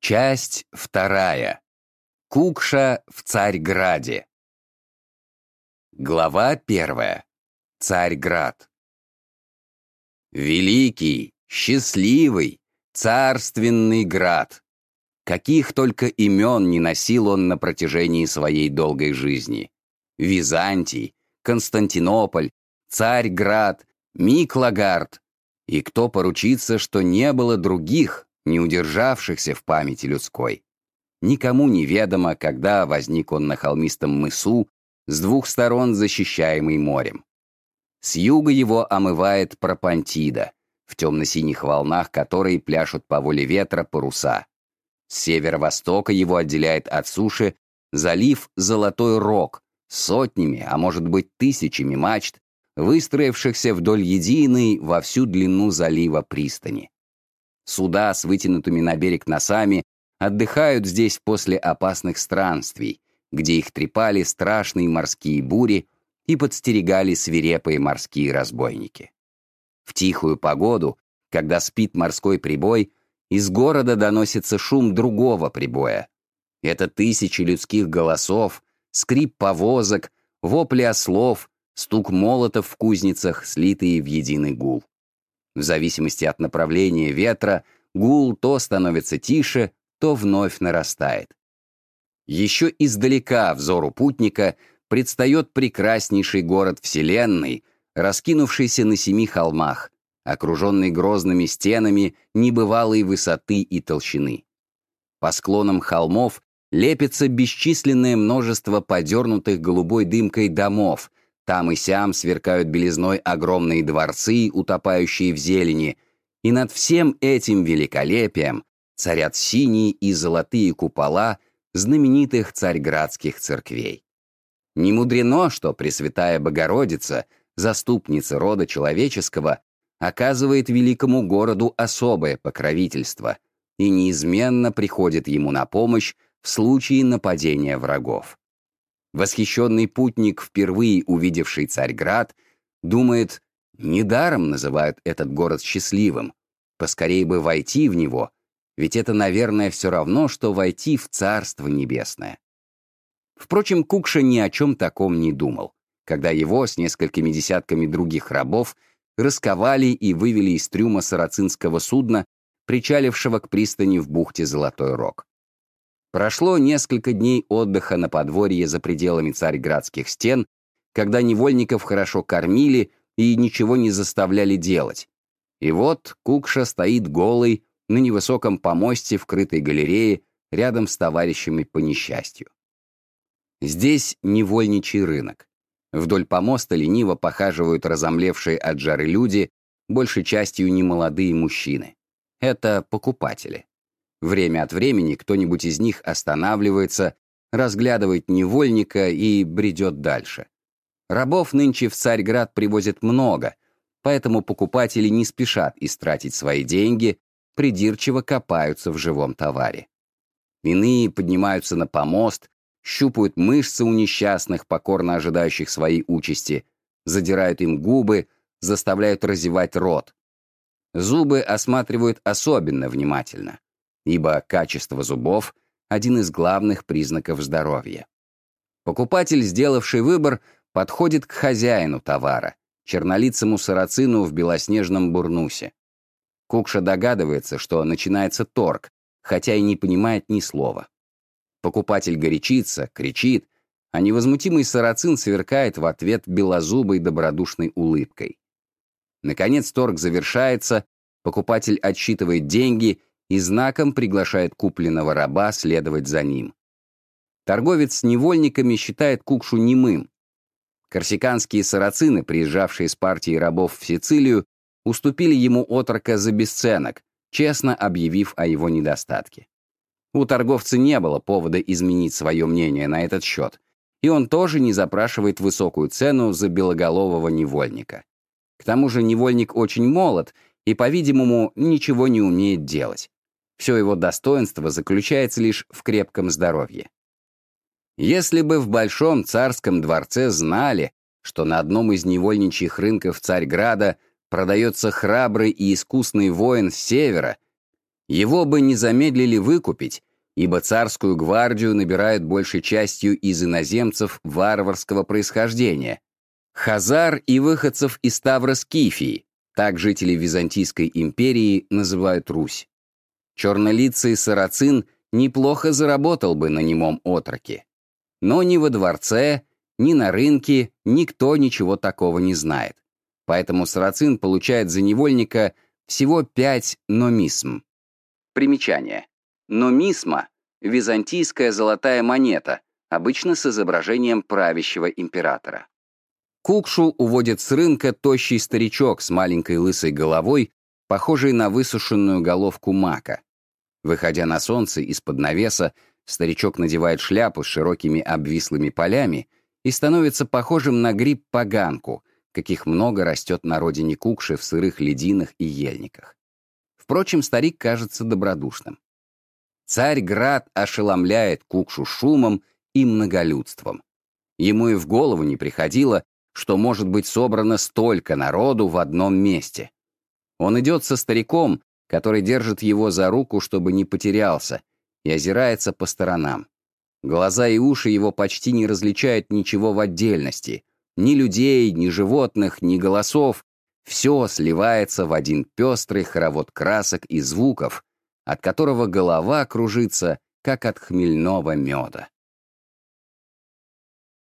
Часть вторая. Кукша в Царьграде. Глава первая. Царьград. Великий, счастливый, царственный град. Каких только имен не носил он на протяжении своей долгой жизни. Византий, Константинополь, Царьград, Миклагард. И кто поручится, что не было других, не удержавшихся в памяти людской. Никому неведомо, когда возник он на холмистом мысу, с двух сторон защищаемый морем. С юга его омывает Пропантида, в темно-синих волнах которой пляшут по воле ветра паруса. С северо-востока его отделяет от суши залив Золотой Рог, сотнями, а может быть тысячами мачт, выстроившихся вдоль единой во всю длину залива пристани. Суда с вытянутыми на берег носами отдыхают здесь после опасных странствий, где их трепали страшные морские бури и подстерегали свирепые морские разбойники. В тихую погоду, когда спит морской прибой, из города доносится шум другого прибоя. Это тысячи людских голосов, скрип повозок, вопли ослов, стук молотов в кузницах, слитые в единый гул. В зависимости от направления ветра, гул то становится тише, то вновь нарастает. Еще издалека взору путника предстает прекраснейший город Вселенной, раскинувшийся на семи холмах, окруженный грозными стенами небывалой высоты и толщины. По склонам холмов лепится бесчисленное множество подернутых голубой дымкой домов, там и сям сверкают белизной огромные дворцы, утопающие в зелени, и над всем этим великолепием царят синие и золотые купола знаменитых царьградских церквей. Не мудрено, что Пресвятая Богородица, заступница рода человеческого, оказывает великому городу особое покровительство и неизменно приходит ему на помощь в случае нападения врагов. Восхищенный путник, впервые увидевший Царьград, думает, недаром называют этот город счастливым. Поскорее бы войти в него, ведь это, наверное, все равно, что войти в Царство Небесное. Впрочем, Кукша ни о чем таком не думал, когда его с несколькими десятками других рабов расковали и вывели из трюма сарацинского судна, причалившего к пристани в бухте Золотой Рог. Прошло несколько дней отдыха на подворье за пределами царьградских стен, когда невольников хорошо кормили и ничего не заставляли делать. И вот Кукша стоит голый на невысоком помосте в крытой галерее рядом с товарищами по несчастью. Здесь невольничий рынок. Вдоль помоста лениво похаживают разомлевшие от жары люди, большей частью немолодые мужчины. Это покупатели. Время от времени кто-нибудь из них останавливается, разглядывает невольника и бредет дальше. Рабов нынче в Царьград привозят много, поэтому покупатели не спешат истратить свои деньги, придирчиво копаются в живом товаре. Иные поднимаются на помост, щупают мышцы у несчастных, покорно ожидающих своей участи, задирают им губы, заставляют разевать рот. Зубы осматривают особенно внимательно ибо качество зубов – один из главных признаков здоровья. Покупатель, сделавший выбор, подходит к хозяину товара, чернолицему сарацину в белоснежном бурнусе. Кукша догадывается, что начинается торг, хотя и не понимает ни слова. Покупатель горячится, кричит, а невозмутимый сарацин сверкает в ответ белозубой добродушной улыбкой. Наконец торг завершается, покупатель отсчитывает деньги и знаком приглашает купленного раба следовать за ним. Торговец с невольниками считает Кукшу немым. Корсиканские сарацины, приезжавшие с партией рабов в Сицилию, уступили ему отрока за бесценок, честно объявив о его недостатке. У торговца не было повода изменить свое мнение на этот счет, и он тоже не запрашивает высокую цену за белоголового невольника. К тому же невольник очень молод и, по-видимому, ничего не умеет делать. Все его достоинство заключается лишь в крепком здоровье. Если бы в Большом царском дворце знали, что на одном из невольничьих рынков Царьграда продается храбрый и искусный воин с севера, Его бы не замедлили выкупить, ибо царскую гвардию набирают большей частью из иноземцев варварского происхождения, хазар и выходцев из Тавра-Скифии, так жители Византийской империи называют Русь. Чернолицый сарацин неплохо заработал бы на немом отроке. Но ни во дворце, ни на рынке никто ничего такого не знает. Поэтому сарацин получает за невольника всего пять номисм. Примечание. Номисма — византийская золотая монета, обычно с изображением правящего императора. Кукшу уводит с рынка тощий старичок с маленькой лысой головой, похожий на высушенную головку мака. Выходя на солнце из-под навеса, старичок надевает шляпу с широкими обвислыми полями и становится похожим на гриб-поганку, каких много растет на родине Кукши в сырых лединах и ельниках. Впрочем, старик кажется добродушным. Царь Град ошеломляет Кукшу шумом и многолюдством. Ему и в голову не приходило, что может быть собрано столько народу в одном месте. Он идет со стариком, который держит его за руку, чтобы не потерялся, и озирается по сторонам. Глаза и уши его почти не различают ничего в отдельности. Ни людей, ни животных, ни голосов. Все сливается в один пестрый хоровод красок и звуков, от которого голова кружится, как от хмельного меда.